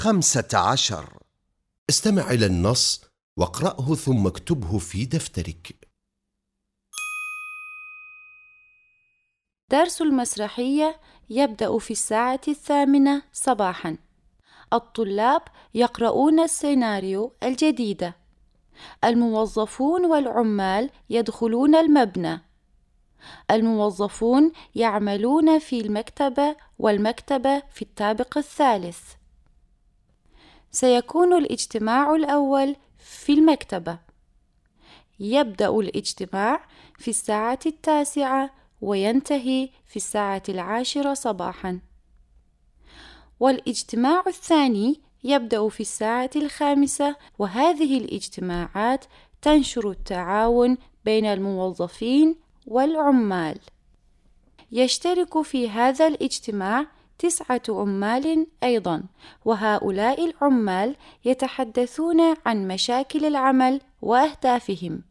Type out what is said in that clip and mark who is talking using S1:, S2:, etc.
S1: خمسة عشر.
S2: استمع إلى النص واقرأه ثم اكتبه في دفترك.
S3: درس المسرحية يبدأ في الساعة الثامنة صباحا. الطلاب يقرؤون السيناريو الجديد. الموظفون والعمال يدخلون المبنى. الموظفون يعملون في المكتبة والمكتبة في الطابق الثالث. سيكون الاجتماع الأول في المكتبة. يبدأ الاجتماع في الساعة التاسعة وينتهي في الساعة العاشرة صباحا. والإجتماع الثاني يبدأ في الساعة الخامسة وهذه الاجتماعات تنشر التعاون بين الموظفين والعمال. يشترك في هذا الاجتماع تسعة عمال أيضا وهؤلاء العمال يتحدثون عن مشاكل العمل وأهدافهم.